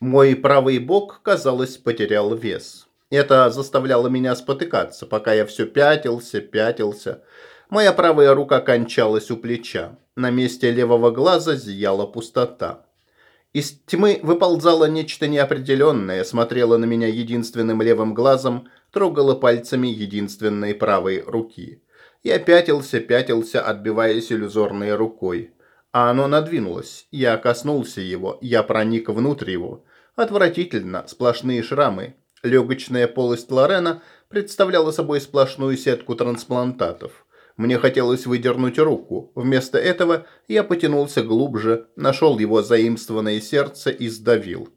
Мой правый бок, казалось, потерял вес. Это заставляло меня спотыкаться, пока я все пятился, пятился. Моя правая рука кончалась у плеча. На месте левого глаза зияла пустота. Из тьмы выползало нечто неопределенное, смотрело на меня единственным левым глазом, трогало пальцами единственной правой руки. Я пятился, пятился, отбиваясь иллюзорной рукой. А оно надвинулось. Я коснулся его, я проник внутрь его. Отвратительно, сплошные шрамы. Легочная полость Лорена представляла собой сплошную сетку трансплантатов. Мне хотелось выдернуть руку. Вместо этого я потянулся глубже, нашел его заимствованное сердце и сдавил.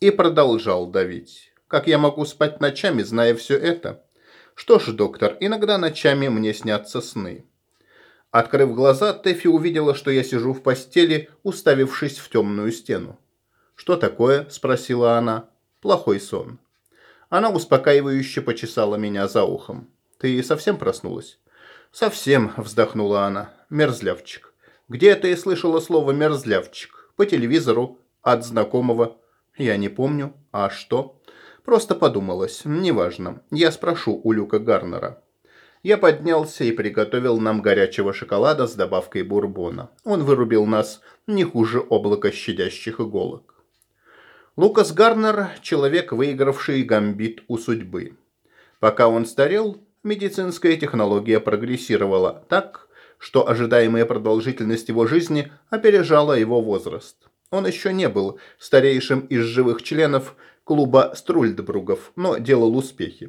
И продолжал давить. Как я могу спать ночами, зная все это? Что ж, доктор, иногда ночами мне снятся сны. Открыв глаза, Тэфи увидела, что я сижу в постели, уставившись в темную стену. «Что такое?» – спросила она. «Плохой сон». Она успокаивающе почесала меня за ухом. «Ты совсем проснулась?» «Совсем», – вздохнула она. «Мерзлявчик». «Где ты слышала слово «мерзлявчик»?» «По телевизору. От знакомого». «Я не помню. А что?» «Просто подумалось. Неважно. Я спрошу у Люка Гарнера». Я поднялся и приготовил нам горячего шоколада с добавкой бурбона. Он вырубил нас не хуже облака щадящих иголок. Лукас Гарнер – человек, выигравший гамбит у судьбы. Пока он старел, медицинская технология прогрессировала так, что ожидаемая продолжительность его жизни опережала его возраст. Он еще не был старейшим из живых членов клуба Струльдбругов, но делал успехи.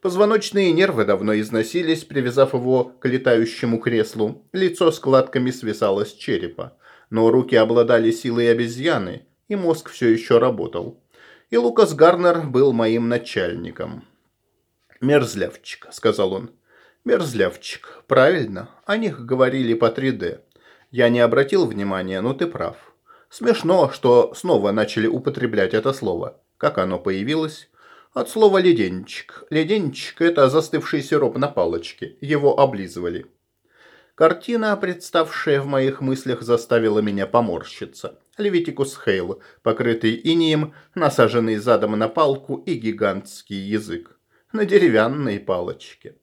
Позвоночные нервы давно износились, привязав его к летающему креслу. Лицо складками свисало с черепа. Но руки обладали силой обезьяны – и мозг все еще работал. И Лукас Гарнер был моим начальником. «Мерзлявчик», — сказал он. «Мерзлявчик. Правильно. О них говорили по 3D. Я не обратил внимания, но ты прав. Смешно, что снова начали употреблять это слово. Как оно появилось? От слова «леденчик». Леденчик – это застывший сироп на палочке. Его облизывали. Картина, представшая в моих мыслях, заставила меня поморщиться. Левитикус Хейл, покрытый инием, насаженный задом на палку и гигантский язык. На деревянной палочке.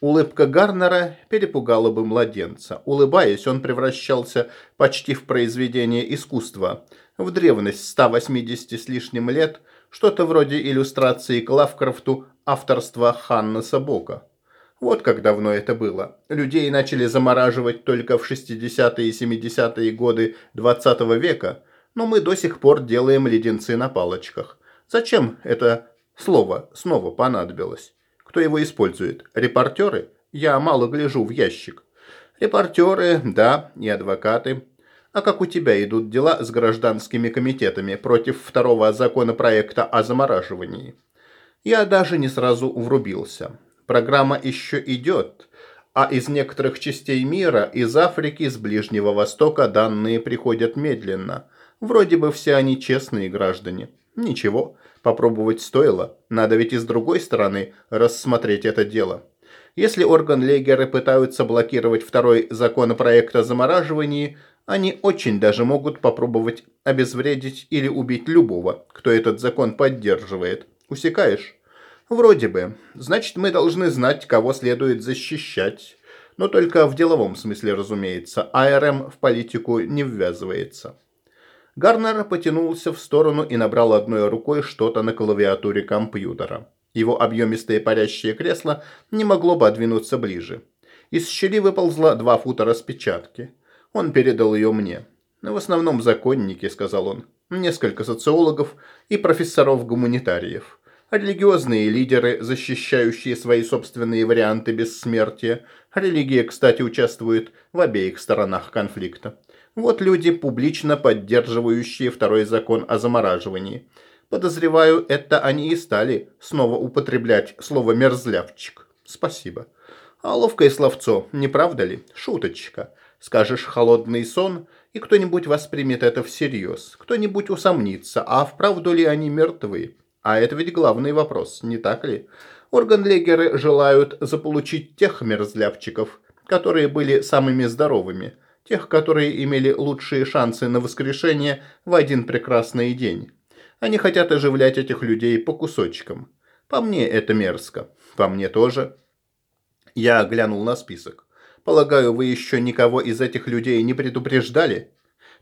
Улыбка Гарнера перепугала бы младенца. Улыбаясь, он превращался почти в произведение искусства. В древность 180 с лишним лет, что-то вроде иллюстрации к Лавкрафту авторства Ханнеса Бока. Вот как давно это было. Людей начали замораживать только в 60-е и 70-е годы 20 -го века, но мы до сих пор делаем леденцы на палочках. Зачем это слово снова понадобилось? Кто его использует? Репортеры? Я мало гляжу в ящик. Репортеры, да, и адвокаты. А как у тебя идут дела с гражданскими комитетами против второго законопроекта о замораживании? Я даже не сразу врубился. Программа еще идет, а из некоторых частей мира, из Африки, из Ближнего Востока данные приходят медленно. Вроде бы все они честные граждане. Ничего, попробовать стоило. Надо ведь и с другой стороны рассмотреть это дело. Если орган-легеры пытаются блокировать второй законопроект о замораживании, они очень даже могут попробовать обезвредить или убить любого, кто этот закон поддерживает. Усекаешь? Вроде бы. Значит, мы должны знать, кого следует защищать. Но только в деловом смысле, разумеется. АРМ в политику не ввязывается. Гарнер потянулся в сторону и набрал одной рукой что-то на клавиатуре компьютера. Его объемистое парящее кресло не могло бы двинуться ближе. Из щели выползла два фута распечатки. Он передал ее мне. «В основном законники», — сказал он. «Несколько социологов и профессоров-гуманитариев религиозные лидеры, защищающие свои собственные варианты бессмертия. Религия, кстати, участвует в обеих сторонах конфликта. Вот люди, публично поддерживающие второй закон о замораживании. Подозреваю, это они и стали снова употреблять слово «мерзлявчик». Спасибо. А ловкое словцо, не правда ли? Шуточка. Скажешь «холодный сон», и кто-нибудь воспримет это всерьез. Кто-нибудь усомнится, а вправду ли они мертвые? А это ведь главный вопрос, не так ли? Органлегеры желают заполучить тех мерзлявчиков, которые были самыми здоровыми, тех, которые имели лучшие шансы на воскрешение в один прекрасный день. Они хотят оживлять этих людей по кусочкам. По мне это мерзко. По мне тоже. Я глянул на список. Полагаю, вы еще никого из этих людей не предупреждали?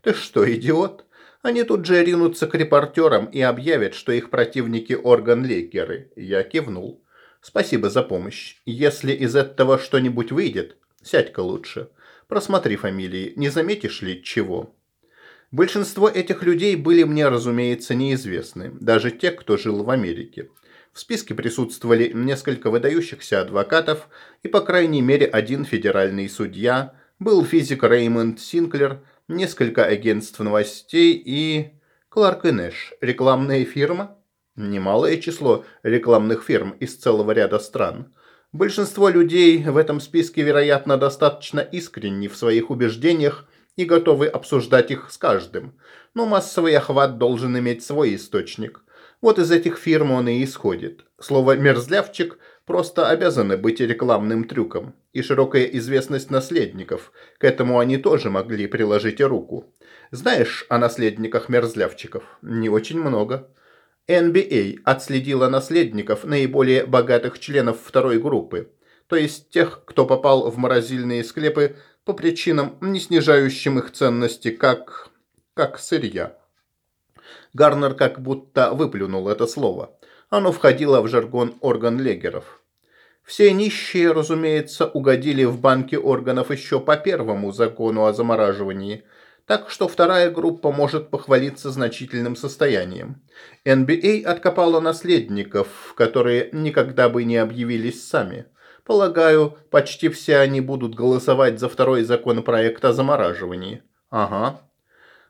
Ты что, идиот? Они тут же ринутся к репортерам и объявят, что их противники орган-лейкеры. Я кивнул. Спасибо за помощь. Если из этого что-нибудь выйдет, сядь-ка лучше. Просмотри фамилии, не заметишь ли чего? Большинство этих людей были мне, разумеется, неизвестны, даже те, кто жил в Америке. В списке присутствовали несколько выдающихся адвокатов и, по крайней мере, один федеральный судья, был физик Реймонд Синклер, несколько агентств новостей и... Кларк и Нэш, рекламная фирма? Немалое число рекламных фирм из целого ряда стран. Большинство людей в этом списке, вероятно, достаточно искренни в своих убеждениях и готовы обсуждать их с каждым. Но массовый охват должен иметь свой источник. Вот из этих фирм он и исходит. Слово «мерзлявчик» просто обязано быть рекламным трюком. И широкая известность наследников. К этому они тоже могли приложить руку. Знаешь о наследниках мерзлявчиков? Не очень много. NBA а отследила наследников наиболее богатых членов второй группы. То есть тех, кто попал в морозильные склепы по причинам, не снижающим их ценности, как... как сырья. Гарнер как будто выплюнул это слово. Оно входило в жаргон орган-легеров. Все нищие, разумеется, угодили в банки органов еще по первому закону о замораживании, так что вторая группа может похвалиться значительным состоянием. NBA а откопала наследников, которые никогда бы не объявились сами. Полагаю, почти все они будут голосовать за второй законопроект о замораживании. Ага.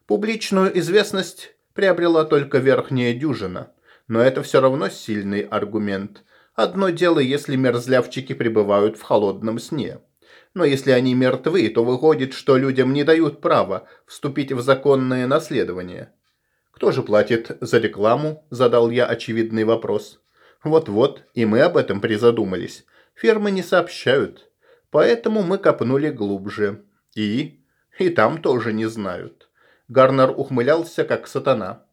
Публичную известность приобрела только верхняя дюжина. Но это все равно сильный аргумент. Одно дело, если мерзлявчики пребывают в холодном сне. Но если они мертвы, то выходит, что людям не дают права вступить в законное наследование. «Кто же платит за рекламу?» – задал я очевидный вопрос. «Вот-вот, и мы об этом призадумались. Фермы не сообщают. Поэтому мы копнули глубже. И? И там тоже не знают. Гарнер ухмылялся, как сатана.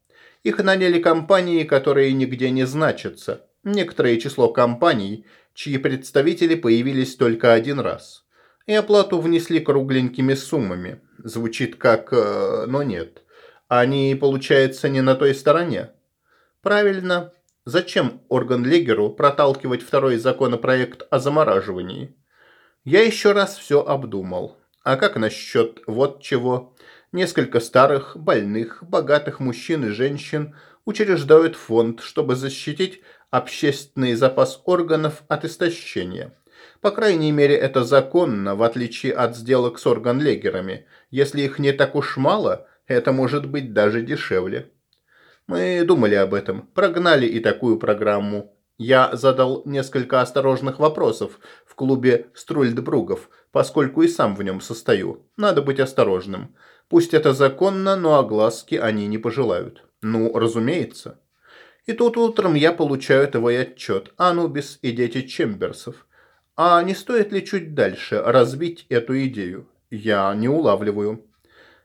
Их наняли компании, которые нигде не значатся. Некоторое число компаний, чьи представители появились только один раз. И оплату внесли кругленькими суммами. Звучит как э, «но нет». Они, получается, не на той стороне. Правильно. Зачем Орган-Легеру проталкивать второй законопроект о замораживании? Я еще раз все обдумал. А как насчет вот чего? Несколько старых, больных, богатых мужчин и женщин учреждают фонд, чтобы защитить общественный запас органов от истощения. По крайней мере, это законно, в отличие от сделок с органлегерами. Если их не так уж мало, это может быть даже дешевле. Мы думали об этом, прогнали и такую программу. Я задал несколько осторожных вопросов в клубе Струльдбругов, поскольку и сам в нем состою. Надо быть осторожным. Пусть это законно, но огласки они не пожелают. Ну, разумеется. И тут утром я получаю твой отчет «Анубис и дети Чемберсов». А не стоит ли чуть дальше разбить эту идею? Я не улавливаю.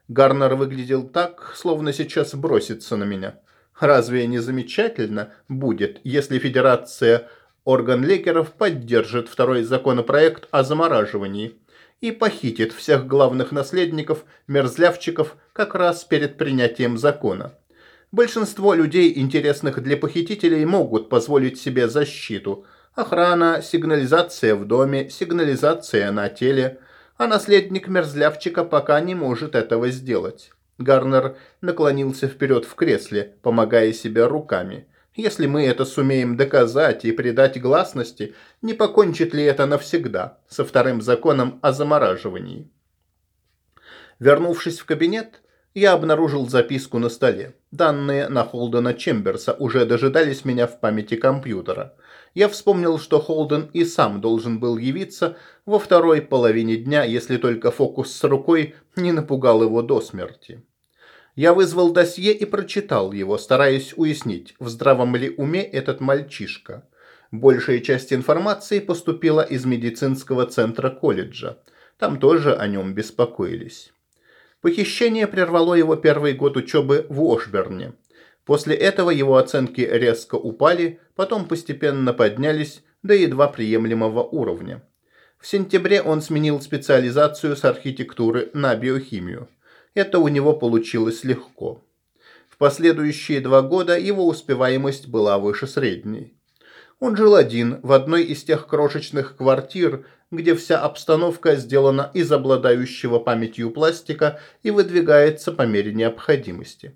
Гарнер выглядел так, словно сейчас бросится на меня. Разве не замечательно будет, если Федерация орган-лекеров поддержит второй законопроект о замораживании? и похитит всех главных наследников, мерзлявчиков, как раз перед принятием закона. Большинство людей, интересных для похитителей, могут позволить себе защиту. Охрана, сигнализация в доме, сигнализация на теле. А наследник мерзлявчика пока не может этого сделать. Гарнер наклонился вперед в кресле, помогая себе руками. Если мы это сумеем доказать и придать гласности, не покончит ли это навсегда со вторым законом о замораживании? Вернувшись в кабинет, я обнаружил записку на столе. Данные на Холдена Чемберса уже дожидались меня в памяти компьютера. Я вспомнил, что Холден и сам должен был явиться во второй половине дня, если только фокус с рукой не напугал его до смерти. Я вызвал досье и прочитал его, стараясь уяснить, в здравом ли уме этот мальчишка. Большая часть информации поступила из медицинского центра колледжа. Там тоже о нем беспокоились. Похищение прервало его первый год учебы в Ошберне. После этого его оценки резко упали, потом постепенно поднялись до едва приемлемого уровня. В сентябре он сменил специализацию с архитектуры на биохимию. Это у него получилось легко. В последующие два года его успеваемость была выше средней. Он жил один в одной из тех крошечных квартир, где вся обстановка сделана из обладающего памятью пластика и выдвигается по мере необходимости.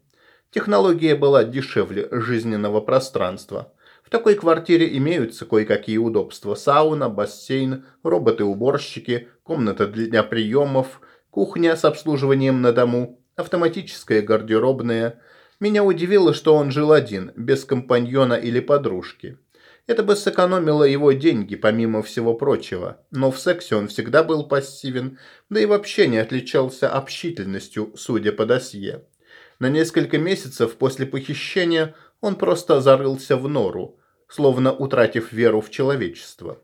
Технология была дешевле жизненного пространства. В такой квартире имеются кое-какие удобства. Сауна, бассейн, роботы-уборщики, комната для приемов, кухня с обслуживанием на дому, автоматическая гардеробная. Меня удивило, что он жил один, без компаньона или подружки. Это бы сэкономило его деньги, помимо всего прочего. Но в сексе он всегда был пассивен, да и вообще не отличался общительностью, судя по досье. На несколько месяцев после похищения он просто зарылся в нору, словно утратив веру в человечество.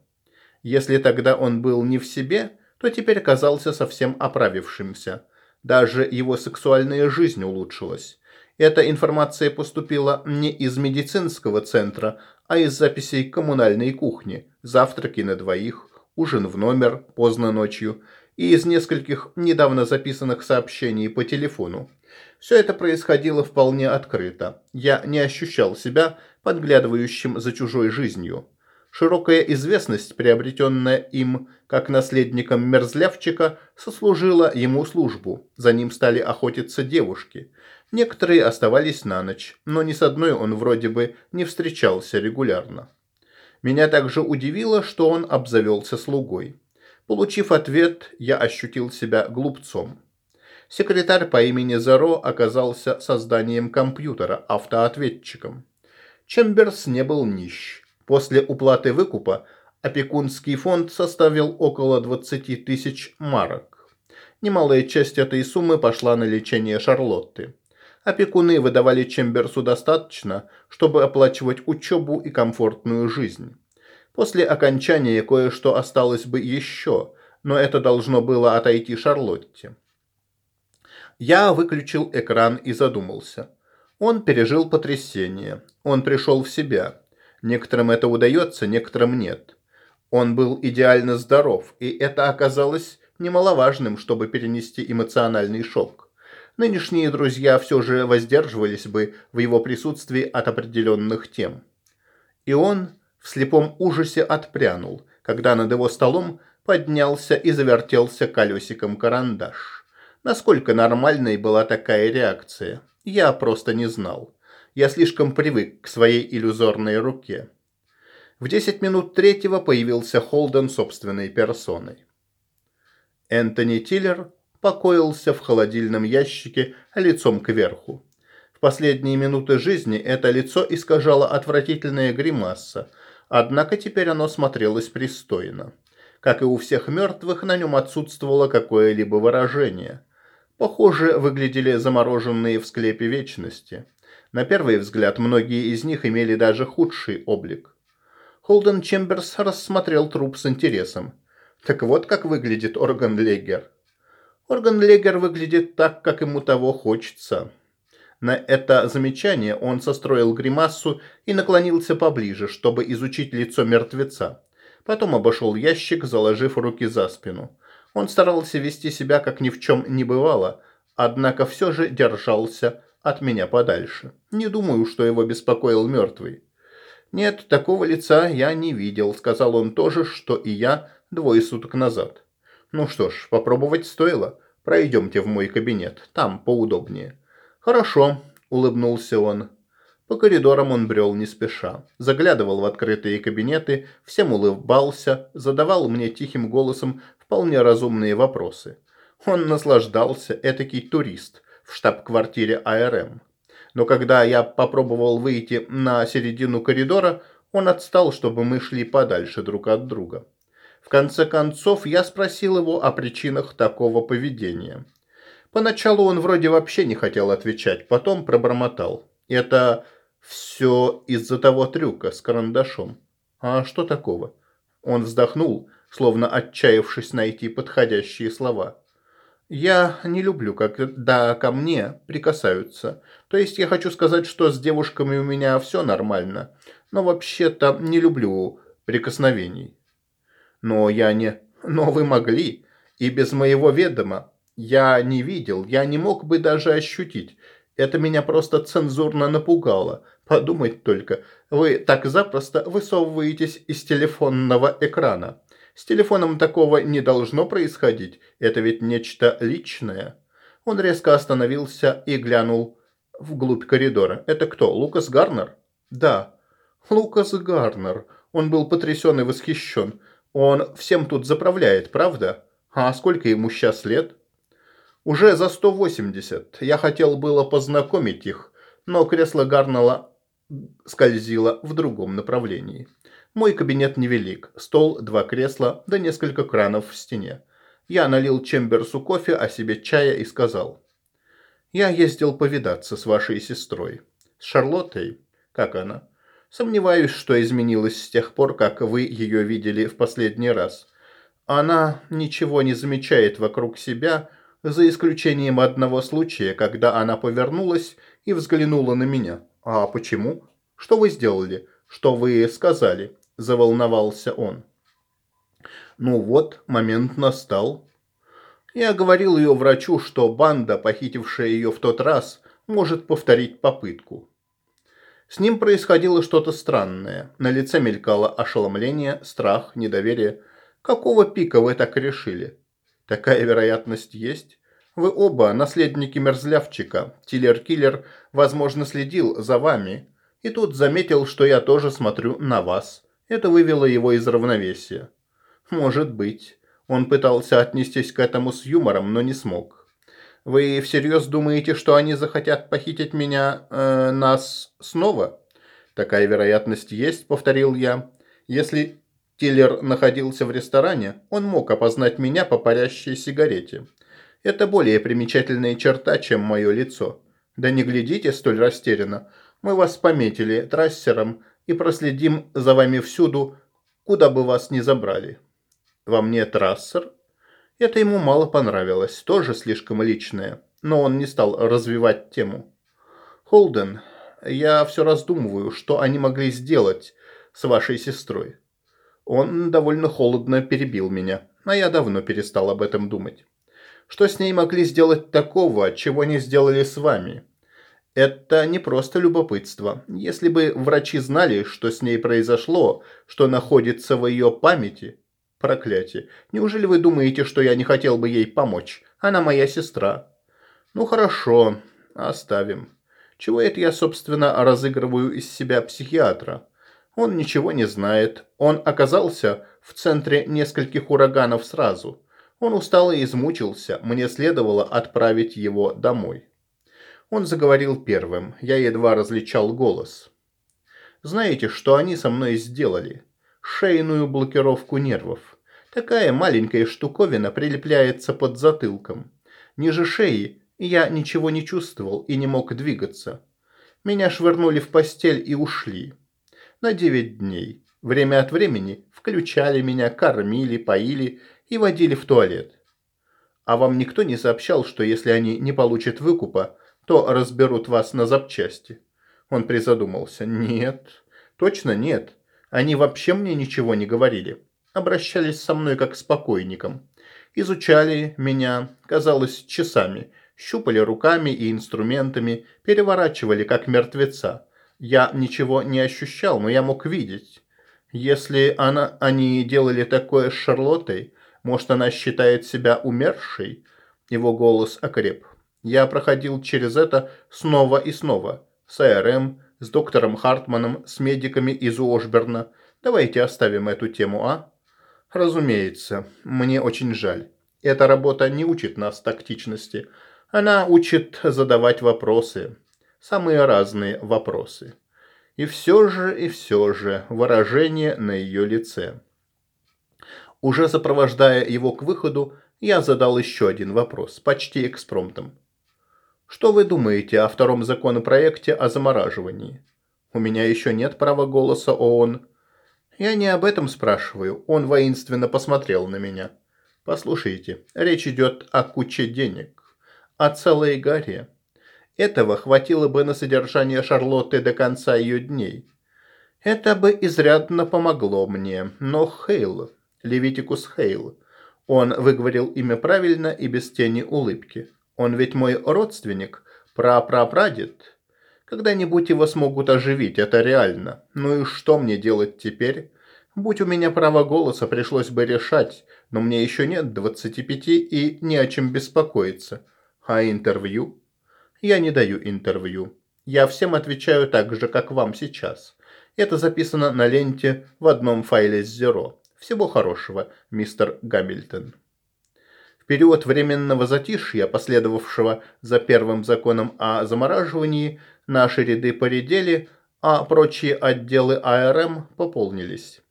Если тогда он был не в себе, то теперь казался совсем оправившимся. Даже его сексуальная жизнь улучшилась. Эта информация поступила не из медицинского центра, а из записей коммунальной кухни, завтраки на двоих, ужин в номер поздно ночью и из нескольких недавно записанных сообщений по телефону. Все это происходило вполне открыто. Я не ощущал себя подглядывающим за чужой жизнью. Широкая известность, приобретенная им как наследником мерзлявчика, сослужила ему службу. За ним стали охотиться девушки. Некоторые оставались на ночь, но ни с одной он вроде бы не встречался регулярно. Меня также удивило, что он обзавелся слугой. Получив ответ, я ощутил себя глупцом. Секретарь по имени Зеро оказался созданием компьютера, автоответчиком. Чемберс не был нищ. После уплаты выкупа опекунский фонд составил около 20 тысяч марок. Немалая часть этой суммы пошла на лечение Шарлотты опекуны выдавали Чемберсу достаточно, чтобы оплачивать учебу и комфортную жизнь. После окончания кое-что осталось бы еще, но это должно было отойти Шарлотте. Я выключил экран и задумался. Он пережил потрясение. Он пришел в себя. Некоторым это удается, некоторым нет. Он был идеально здоров, и это оказалось немаловажным, чтобы перенести эмоциональный шок нынешние друзья все же воздерживались бы в его присутствии от определенных тем. И он в слепом ужасе отпрянул, когда над его столом поднялся и завертелся колесиком карандаш. Насколько нормальной была такая реакция, я просто не знал. Я слишком привык к своей иллюзорной руке. В 10 минут третьего появился Холден собственной персоной. Энтони Тиллер покоился в холодильном ящике лицом кверху. В последние минуты жизни это лицо искажало отвратительная гримаса, однако теперь оно смотрелось пристойно. Как и у всех мертвых, на нем отсутствовало какое-либо выражение. Похоже, выглядели замороженные в склепе вечности. На первый взгляд, многие из них имели даже худший облик. Холден Чемберс рассмотрел труп с интересом. Так вот как выглядит орган Легер. Органлегер выглядит так, как ему того хочется. На это замечание он состроил гримассу и наклонился поближе, чтобы изучить лицо мертвеца. Потом обошел ящик, заложив руки за спину. Он старался вести себя, как ни в чем не бывало, однако все же держался от меня подальше. Не думаю, что его беспокоил мертвый. «Нет, такого лица я не видел», — сказал он тоже, что и я двое суток назад. Ну что ж, попробовать стоило. Пройдемте в мой кабинет, там поудобнее. Хорошо, улыбнулся он. По коридорам он брел не спеша. Заглядывал в открытые кабинеты, всем улыбался, задавал мне тихим голосом вполне разумные вопросы. Он наслаждался, этакий турист, в штаб-квартире АРМ. Но когда я попробовал выйти на середину коридора, он отстал, чтобы мы шли подальше друг от друга. Конце концов, я спросил его о причинах такого поведения. Поначалу он вроде вообще не хотел отвечать, потом пробормотал. Это все из-за того трюка с карандашом. А что такого? Он вздохнул, словно отчаявшись найти подходящие слова. Я не люблю, когда ко мне прикасаются. То есть я хочу сказать, что с девушками у меня все нормально. Но вообще-то не люблю прикосновений. Но я не... Но вы могли. И без моего ведома. Я не видел, я не мог бы даже ощутить. Это меня просто цензурно напугало. Подумать только, вы так запросто высовываетесь из телефонного экрана. С телефоном такого не должно происходить, это ведь нечто личное. Он резко остановился и глянул вглубь коридора. «Это кто, Лукас Гарнер?» «Да». «Лукас Гарнер». Он был потрясен и восхищен. «Он всем тут заправляет, правда? А сколько ему сейчас лет?» «Уже за 180. Я хотел было познакомить их, но кресло Гарнелла скользило в другом направлении». Мой кабинет невелик. Стол, два кресла, да несколько кранов в стене. Я налил Чемберсу кофе, а себе чая и сказал. Я ездил повидаться с вашей сестрой. С Шарлоттой? Как она? Сомневаюсь, что изменилось с тех пор, как вы ее видели в последний раз. Она ничего не замечает вокруг себя, за исключением одного случая, когда она повернулась и взглянула на меня. А почему? Что вы сделали? Что вы сказали? заволновался он. Ну вот, момент настал. Я говорил ее врачу, что банда, похитившая ее в тот раз, может повторить попытку. С ним происходило что-то странное. На лице мелькало ошеломление, страх, недоверие. Какого пика вы так решили? Такая вероятность есть? Вы оба наследники мерзлявчика. Тиллер-киллер, возможно, следил за вами. И тут заметил, что я тоже смотрю на вас. Это вывело его из равновесия. Может быть. Он пытался отнестись к этому с юмором, но не смог. Вы всерьез думаете, что они захотят похитить меня, э, нас снова? Такая вероятность есть, повторил я. Если Тиллер находился в ресторане, он мог опознать меня по парящей сигарете. Это более примечательная черта, чем мое лицо. Да не глядите столь растерянно. Мы вас пометили трассером и проследим за вами всюду, куда бы вас ни забрали. Вам нет трассер? Это ему мало понравилось, тоже слишком личное, но он не стал развивать тему. Холден, я все раздумываю, что они могли сделать с вашей сестрой. Он довольно холодно перебил меня, а я давно перестал об этом думать. Что с ней могли сделать такого, чего не сделали с вами? Это не просто любопытство. Если бы врачи знали, что с ней произошло, что находится в ее памяти... Проклятие. Неужели вы думаете, что я не хотел бы ей помочь? Она моя сестра. Ну хорошо, оставим. Чего это я, собственно, разыгрываю из себя психиатра? Он ничего не знает. Он оказался в центре нескольких ураганов сразу. Он устал и измучился. Мне следовало отправить его домой. Он заговорил первым. Я едва различал голос. Знаете, что они со мной сделали? Шейную блокировку нервов. Такая маленькая штуковина прилепляется под затылком. Ниже шеи я ничего не чувствовал и не мог двигаться. Меня швырнули в постель и ушли. На девять дней. Время от времени включали меня, кормили, поили и водили в туалет. А вам никто не сообщал, что если они не получат выкупа, то разберут вас на запчасти. Он призадумался. Нет, точно нет. Они вообще мне ничего не говорили. Обращались со мной как с покойником. Изучали меня, казалось, часами. Щупали руками и инструментами, переворачивали как мертвеца. Я ничего не ощущал, но я мог видеть. Если она, они делали такое с Шарлоттой, может, она считает себя умершей? Его голос окреп. Я проходил через это снова и снова. С АРМ, с доктором Хартманом, с медиками из Уошберна. Давайте оставим эту тему, а? Разумеется, мне очень жаль. Эта работа не учит нас тактичности. Она учит задавать вопросы. Самые разные вопросы. И все же, и все же, выражение на ее лице. Уже сопровождая его к выходу, я задал еще один вопрос, почти экспромтом. Что вы думаете о втором законопроекте о замораживании? У меня еще нет права голоса ООН. Я не об этом спрашиваю. Он воинственно посмотрел на меня. Послушайте, речь идет о куче денег, о целой горе. Этого хватило бы на содержание Шарлотты до конца ее дней. Это бы изрядно помогло мне, но Хейл, Левитикус Хейл, он выговорил имя правильно и без тени улыбки. Он ведь мой родственник, прапрапрадед. Когда-нибудь его смогут оживить, это реально. Ну и что мне делать теперь? Будь у меня право голоса, пришлось бы решать, но мне еще нет 25 и не о чем беспокоиться. А интервью? Я не даю интервью. Я всем отвечаю так же, как вам сейчас. Это записано на ленте в одном файле с Zero. Всего хорошего, мистер Гамильтон. В период временного затишья, последовавшего за первым законом о замораживании, наши ряды поредели, а прочие отделы АРМ пополнились.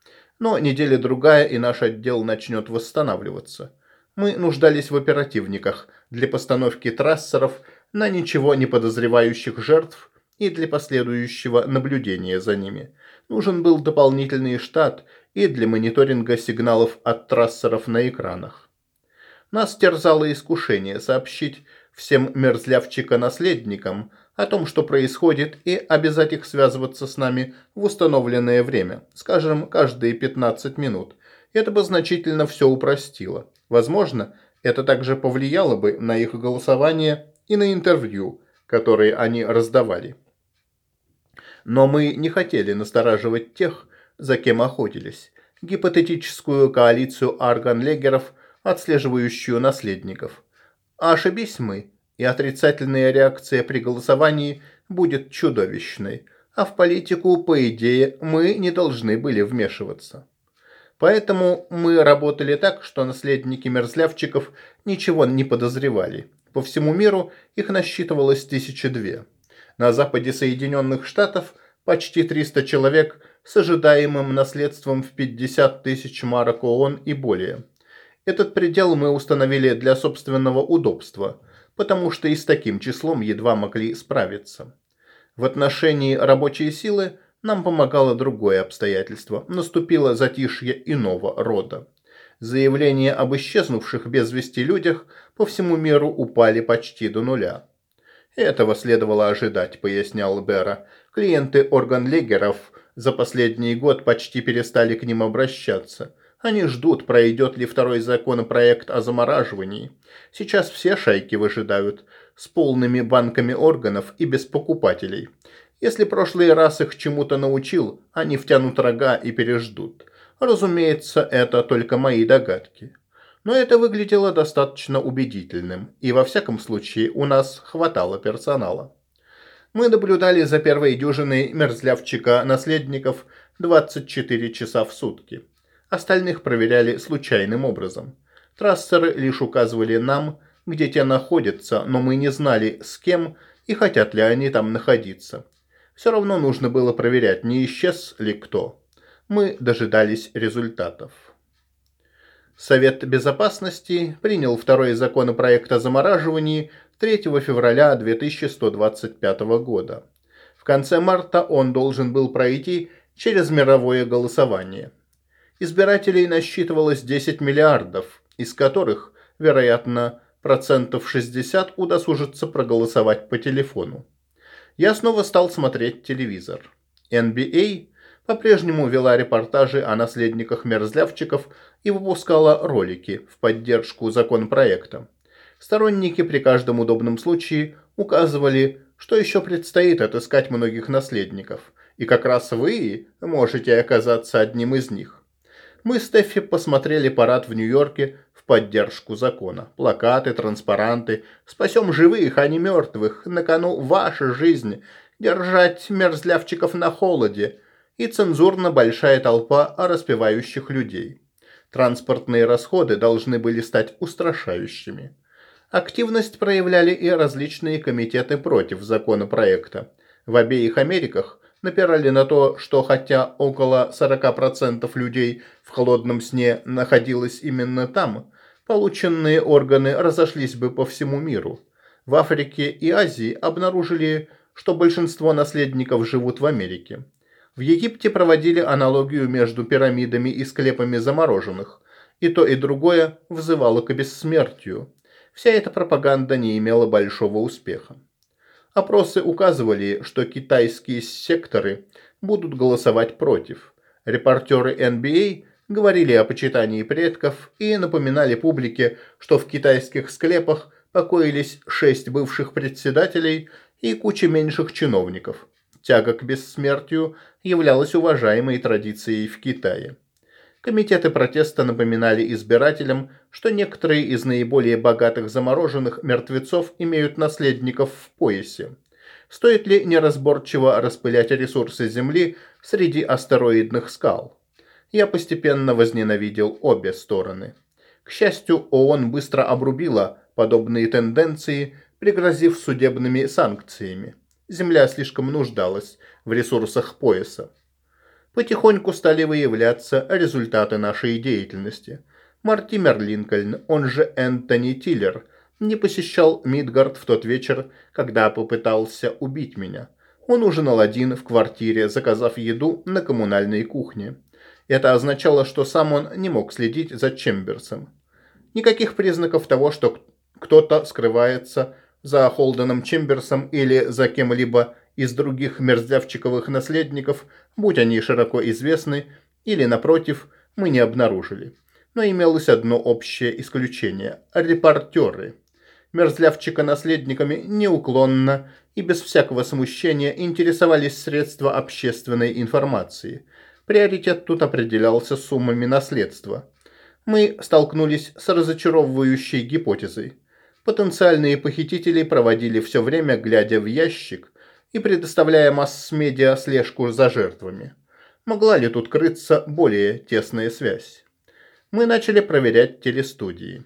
Но неделя-другая, и наш отдел начнет восстанавливаться. Мы нуждались в оперативниках для постановки трассеров на ничего не подозревающих жертв и для последующего наблюдения за ними. Нужен был дополнительный штат и для мониторинга сигналов от трассеров на экранах. Нас терзало искушение сообщить всем мерзлявчика-наследникам о том, что происходит, и обязать их связываться с нами в установленное время, скажем, каждые 15 минут. Это бы значительно все упростило. Возможно, это также повлияло бы на их голосование и на интервью, которые они раздавали. Но мы не хотели настораживать тех, за кем охотились. Гипотетическую коалицию арганлегеров, отслеживающую наследников. А ошибись мы, и отрицательная реакция при голосовании будет чудовищной, а в политику, по идее, мы не должны были вмешиваться. Поэтому мы работали так, что наследники мерзлявчиков ничего не подозревали. По всему миру их насчитывалось тысячи две. На западе Соединенных Штатов почти 300 человек с ожидаемым наследством в 50 тысяч марок ООН и более. Этот предел мы установили для собственного удобства – потому что и с таким числом едва могли справиться. В отношении рабочей силы нам помогало другое обстоятельство. Наступило затишье иного рода. Заявления об исчезнувших без вести людях по всему миру упали почти до нуля. Этого следовало ожидать, пояснял Бера. Клиенты органлегеров за последний год почти перестали к ним обращаться. Они ждут, пройдет ли второй законопроект о замораживании. Сейчас все шайки выжидают, с полными банками органов и без покупателей. Если прошлый раз их чему-то научил, они втянут рога и переждут. Разумеется, это только мои догадки. Но это выглядело достаточно убедительным, и во всяком случае у нас хватало персонала. Мы наблюдали за первой дюжиной мерзлявчика-наследников 24 часа в сутки. Остальных проверяли случайным образом. Трассеры лишь указывали нам, где те находятся, но мы не знали, с кем и хотят ли они там находиться. Все равно нужно было проверять, не исчез ли кто. Мы дожидались результатов. Совет Безопасности принял второй законопроект о замораживании 3 февраля 2125 года. В конце марта он должен был пройти через мировое голосование. Избирателей насчитывалось 10 миллиардов, из которых, вероятно, процентов 60 удосужится проголосовать по телефону. Я снова стал смотреть телевизор. NBA а по-прежнему вела репортажи о наследниках мерзлявчиков и выпускала ролики в поддержку законопроекта. Сторонники при каждом удобном случае указывали, что еще предстоит отыскать многих наследников, и как раз вы можете оказаться одним из них. Мы с Стеффи посмотрели парад в Нью-Йорке в поддержку закона. Плакаты, транспаранты. «Спасем живых, а не мертвых. На кону ваша жизнь. Держать мерзлявчиков на холоде». И цензурно большая толпа распевающих людей. Транспортные расходы должны были стать устрашающими. Активность проявляли и различные комитеты против законопроекта. В обеих Америках напирали на то, что хотя около 40% людей в холодном сне находилось именно там, полученные органы разошлись бы по всему миру. В Африке и Азии обнаружили, что большинство наследников живут в Америке. В Египте проводили аналогию между пирамидами и склепами замороженных, И то, и другое взывало к бессмертию. Вся эта пропаганда не имела большого успеха. Опросы указывали, что китайские секторы будут голосовать против. Репортеры NBA а говорили о почитании предков и напоминали публике, что в китайских склепах покоились шесть бывших председателей и куча меньших чиновников. Тяга к бессмертию являлась уважаемой традицией в Китае. Комитеты протеста напоминали избирателям, что некоторые из наиболее богатых замороженных мертвецов имеют наследников в поясе. Стоит ли неразборчиво распылять ресурсы Земли среди астероидных скал? Я постепенно возненавидел обе стороны. К счастью, ООН быстро обрубила подобные тенденции, пригрозив судебными санкциями. Земля слишком нуждалась в ресурсах пояса. Потихоньку стали выявляться результаты нашей деятельности. Мартимер Линкольн, он же Энтони Тиллер, не посещал Мидгард в тот вечер, когда попытался убить меня. Он ужинал один в квартире, заказав еду на коммунальной кухне. Это означало, что сам он не мог следить за Чемберсом. Никаких признаков того, что кто-то скрывается за Холденом Чемберсом или за кем-либо из других мерзлявчиковых наследников, будь они широко известны, или, напротив, мы не обнаружили. Но имелось одно общее исключение – репортеры. Мерзлявчика-наследниками неуклонно и без всякого смущения интересовались средства общественной информации. Приоритет тут определялся суммами наследства. Мы столкнулись с разочаровывающей гипотезой – Потенциальные похитители проводили все время, глядя в ящик и предоставляя масс-медиа слежку за жертвами. Могла ли тут крыться более тесная связь? Мы начали проверять телестудии.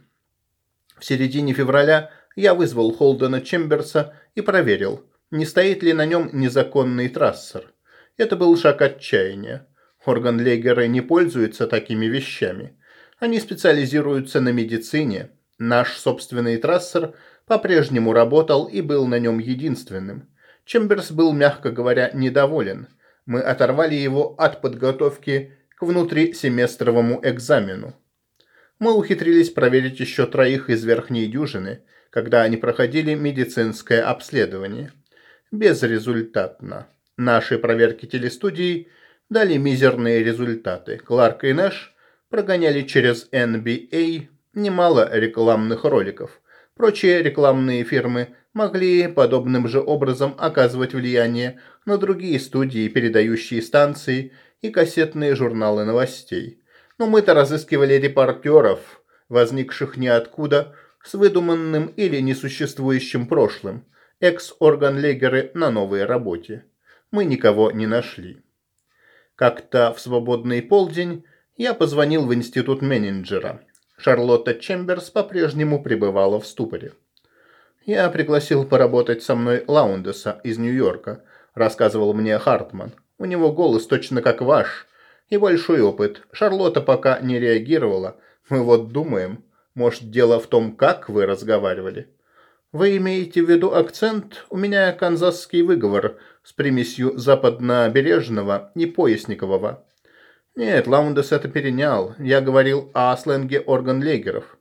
В середине февраля я вызвал Холдена Чемберса и проверил, не стоит ли на нем незаконный трассер. Это был шаг отчаяния. Органлегеры не пользуются такими вещами. Они специализируются на медицине, Наш собственный трассер по-прежнему работал и был на нем единственным. Чемберс был, мягко говоря, недоволен. Мы оторвали его от подготовки к внутрисеместровому экзамену. Мы ухитрились проверить еще троих из верхней дюжины, когда они проходили медицинское обследование. Безрезультатно. Наши проверки телестудий дали мизерные результаты. Кларк и Нэш прогоняли через NBA немало рекламных роликов. Прочие рекламные фирмы могли подобным же образом оказывать влияние на другие студии, передающие станции и кассетные журналы новостей. Но мы-то разыскивали репортеров, возникших ниоткуда, с выдуманным или несуществующим прошлым, экс-органлегеры на новой работе. Мы никого не нашли. Как-то в свободный полдень я позвонил в институт менеджера. Шарлотта Чемберс по-прежнему пребывала в ступоре. «Я пригласил поработать со мной Лаундеса из Нью-Йорка», – рассказывал мне Хартман. «У него голос точно как ваш и большой опыт. Шарлотта пока не реагировала. Мы вот думаем, может, дело в том, как вы разговаривали». «Вы имеете в виду акцент? У меня канзасский выговор с примесью западнобережного и поясникового». Нет, Лаундес это перенял. Я говорил о сленге органлегеров.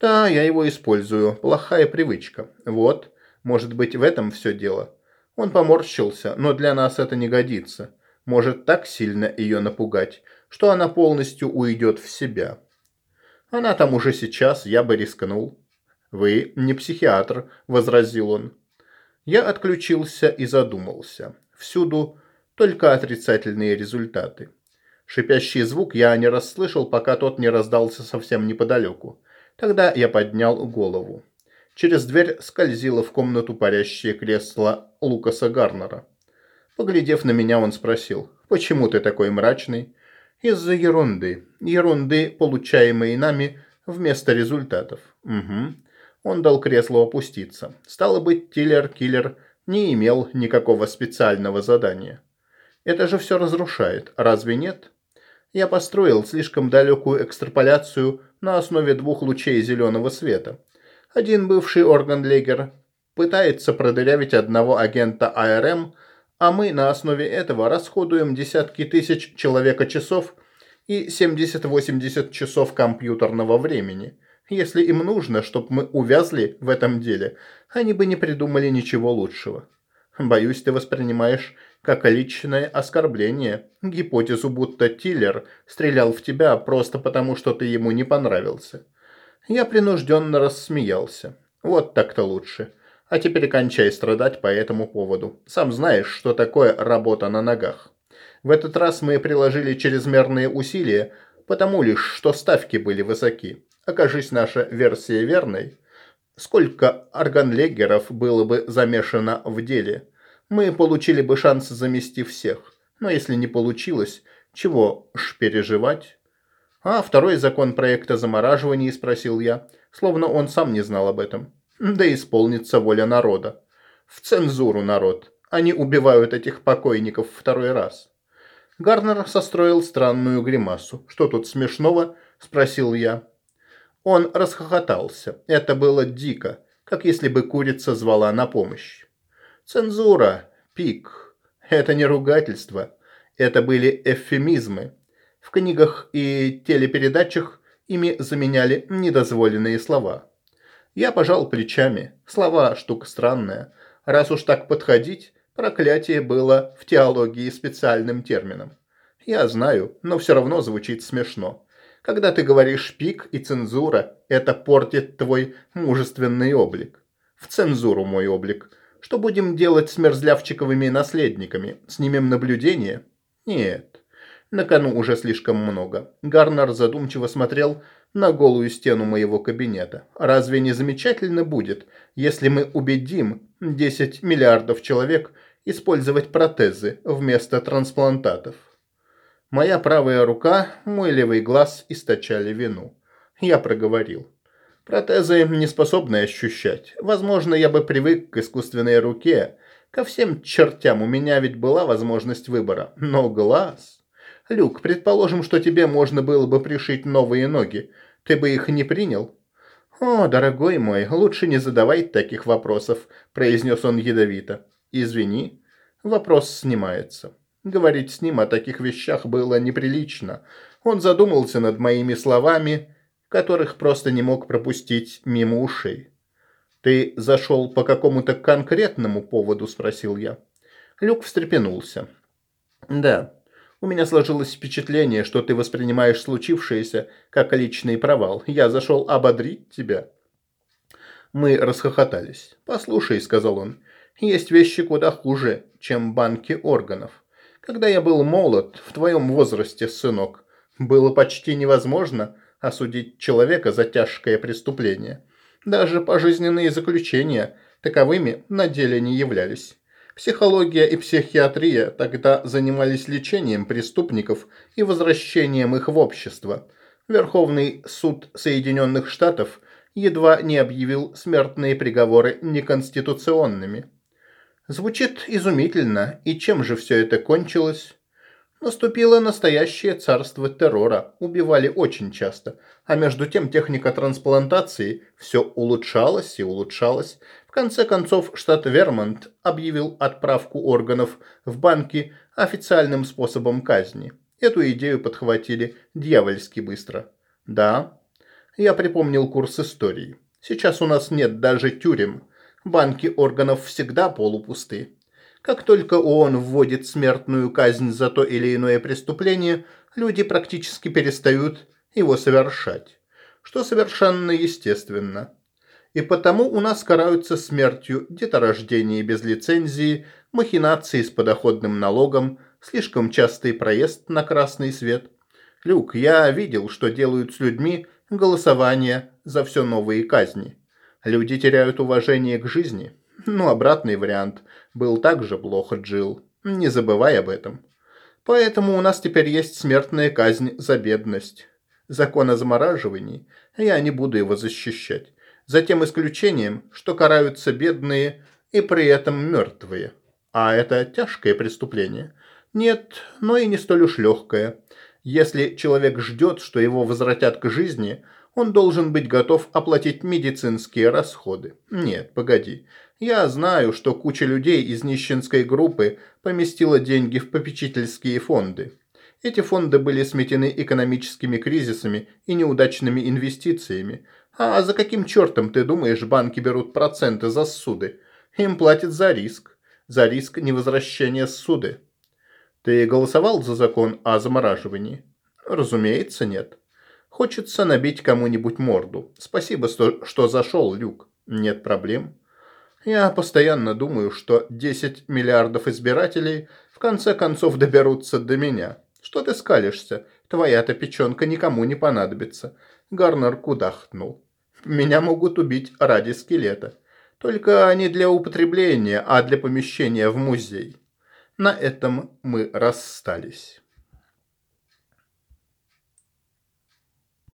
Да, я его использую. Плохая привычка. Вот. Может быть, в этом все дело. Он поморщился, но для нас это не годится. Может так сильно ее напугать, что она полностью уйдет в себя. Она там уже сейчас, я бы рискнул. «Вы не психиатр», – возразил он. Я отключился и задумался. Всюду только отрицательные результаты. Шипящий звук я не расслышал, пока тот не раздался совсем неподалеку. Тогда я поднял голову. Через дверь скользило в комнату парящее кресло Лукаса Гарнера. Поглядев на меня, он спросил, «Почему ты такой мрачный?» «Из-за ерунды. Ерунды, получаемой нами вместо результатов». «Угу». Он дал креслу опуститься. Стало быть, Тиллер-киллер не имел никакого специального задания. Это же все разрушает, разве нет?» я построил слишком далекую экстраполяцию на основе двух лучей зеленого света. Один бывший органлегер пытается продырявить одного агента АРМ, а мы на основе этого расходуем десятки тысяч человека-часов и 70-80 часов компьютерного времени. Если им нужно, чтобы мы увязли в этом деле, они бы не придумали ничего лучшего. Боюсь, ты воспринимаешь как личное оскорбление гипотезу, будто Тиллер стрелял в тебя просто потому, что ты ему не понравился. Я принужденно рассмеялся. Вот так-то лучше. А теперь кончай страдать по этому поводу. Сам знаешь, что такое работа на ногах. В этот раз мы приложили чрезмерные усилия, потому лишь, что ставки были высоки. Окажись наша версия верной, сколько органлегеров было бы замешано в деле. Мы получили бы шанс замести всех. Но если не получилось, чего ж переживать? А второй закон проекта замораживания, спросил я, словно он сам не знал об этом. Да исполнится воля народа. В цензуру народ. Они убивают этих покойников второй раз. Гарнер состроил странную гримасу. «Что тут смешного?» – спросил я. Он расхохотался. Это было дико, как если бы курица звала на помощь. Цензура, пик – это не ругательство. Это были эвфемизмы. В книгах и телепередачах ими заменяли недозволенные слова. Я пожал плечами. Слова – штука странная. Раз уж так подходить, проклятие было в теологии специальным термином. Я знаю, но все равно звучит смешно. Когда ты говоришь «пик» и «цензура», это портит твой мужественный облик. В цензуру мой облик. Что будем делать с мерзлявчиковыми наследниками? Снимем наблюдение? Нет. На кону уже слишком много. Гарнер задумчиво смотрел на голую стену моего кабинета. Разве не замечательно будет, если мы убедим 10 миллиардов человек использовать протезы вместо трансплантатов? Моя правая рука, мой левый глаз источали вину. Я проговорил. Протезы не способны ощущать. Возможно, я бы привык к искусственной руке. Ко всем чертям у меня ведь была возможность выбора. Но глаз... Люк, предположим, что тебе можно было бы пришить новые ноги. Ты бы их не принял?» «О, дорогой мой, лучше не задавай таких вопросов», – произнес он ядовито. «Извини, вопрос снимается». Говорить с ним о таких вещах было неприлично. Он задумался над моими словами, которых просто не мог пропустить мимо ушей. «Ты зашел по какому-то конкретному поводу?» – спросил я. Люк встрепенулся. «Да, у меня сложилось впечатление, что ты воспринимаешь случившееся как личный провал. Я зашел ободрить тебя». Мы расхохотались. «Послушай», — сказал он, — «есть вещи куда хуже, чем банки органов. Когда я был молод, в твоем возрасте, сынок, было почти невозможно осудить человека за тяжкое преступление. Даже пожизненные заключения таковыми на деле не являлись. Психология и психиатрия тогда занимались лечением преступников и возвращением их в общество. Верховный суд Соединенных Штатов едва не объявил смертные приговоры неконституционными. Звучит изумительно, и чем же все это кончилось? Наступило настоящее царство террора, убивали очень часто, а между тем техника трансплантации все улучшалась и улучшалась. В конце концов, штат Вермонт объявил отправку органов в банки официальным способом казни. Эту идею подхватили дьявольски быстро. Да, я припомнил курс истории. Сейчас у нас нет даже тюрем. Банки органов всегда полупусты. Как только ООН вводит смертную казнь за то или иное преступление, люди практически перестают его совершать, что совершенно естественно. И потому у нас караются смертью деторождение без лицензии, махинации с подоходным налогом, слишком частый проезд на красный свет. Люк, я видел, что делают с людьми голосование за все новые казни. Люди теряют уважение к жизни. Ну, обратный вариант был также плохо, Джилл. Не забывай об этом. Поэтому у нас теперь есть смертная казнь за бедность. Закон о замораживании, я не буду его защищать. За тем исключением, что караются бедные и при этом мертвые. А это тяжкое преступление. Нет, но и не столь уж легкое. Если человек ждет, что его возвратят к жизни, он должен быть готов оплатить медицинские расходы. Нет, погоди. Я знаю, что куча людей из нищенской группы поместила деньги в попечительские фонды. Эти фонды были сметены экономическими кризисами и неудачными инвестициями. А за каким чертом, ты думаешь, банки берут проценты за суды? Им платят за риск. За риск невозвращения суды. Ты голосовал за закон о замораживании? Разумеется, нет. Хочется набить кому-нибудь морду. Спасибо, что зашел, Люк. Нет проблем. Я постоянно думаю, что 10 миллиардов избирателей в конце концов доберутся до меня. Что ты скалишься? Твоя-то печенка никому не понадобится. Гарнер кудахнул. Меня могут убить ради скелета. Только не для употребления, а для помещения в музей. На этом мы расстались.